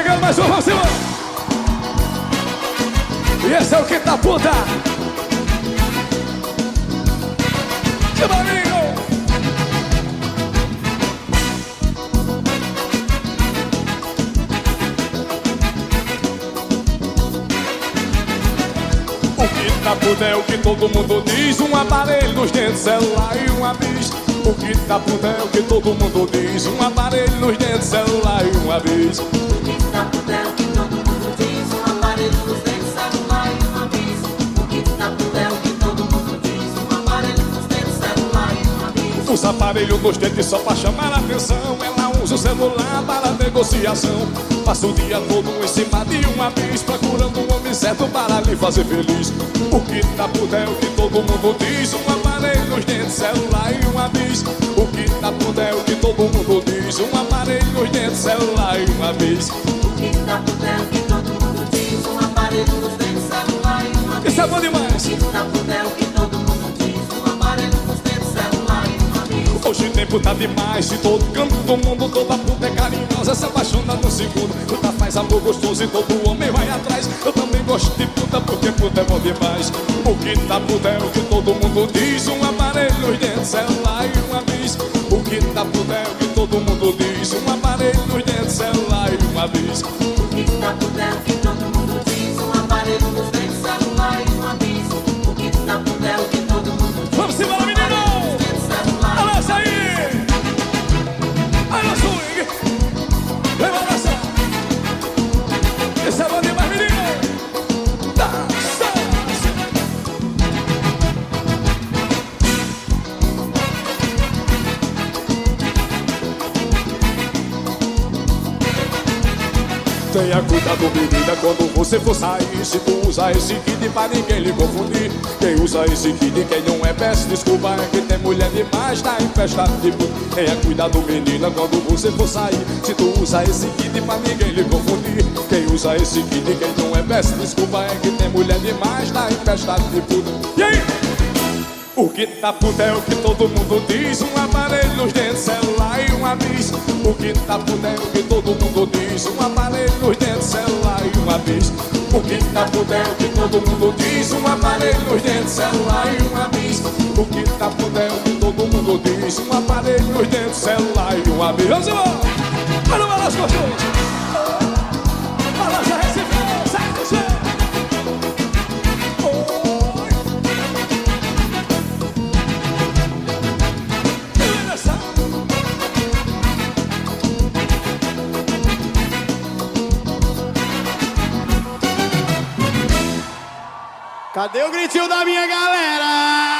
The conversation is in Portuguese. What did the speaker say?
chegando mais um, vamos embora. E esse é o que tá puta. Chama amigo. O que tá puta é o que todo mundo diz Um aparelho nos dentes, celular e uma bis O que tá puta é o que todo mundo diz Um aparelho nos dentes, celular e uma bis uma bis Usa aparelho nos dentes só pra chamar a atenção. Ela usa o celular para negociação. Passa o dia todo em cima de uma bis Procurando um homem certo para lhe fazer feliz. O que tá puta é o que todo mundo diz. Um aparelho nos dentes, celular e uma bis. O que tá puta é o que todo mundo diz. Um aparelho nos dentes, celular e uma bis. O que tá puta é o que todo mundo diz. Um aparelho nos dentes, tempo tá demais, de todo canto do mundo Toda puta é carinhosa, se apaixona no segundo. Puta faz amor gostoso e todo homem vai atrás. Eu também gosto de puta porque puta é bom demais. O que tá puta é o que todo mundo diz Um aparelho nos dentes, celular e uma bis O que tá puta é o que todo mundo diz Um aparelho nos dentes, celular e uma bis Tenha cuidado, menina, quando você for sair Se tu usar esse kit pra ninguém lhe confundir Quem usa esse kit, quem não é, peço desculpa É que tem mulher demais, tá em festa puto Tenha cuidado, menina, quando você for sair Se tu usa esse kit pra ninguém lhe confundir Quem usa esse kit, quem não é, peço desculpa É que tem mulher demais, tá em festa puto E aí? O que tá puta é o que todo mundo diz Um aparelho nos dentes, celular uma O que tá puta é o que todo mundo diz. Um aparelho nos dentes, celular e uma bis O que tá puta é o que todo mundo diz. Um aparelho nos dentes, celular e uma bis O que tá puta é o que todo mundo diz. Um aparelho nos dentes, celular e uma bis Vamos embora! Olha o Cadê o gritinho da minha galera?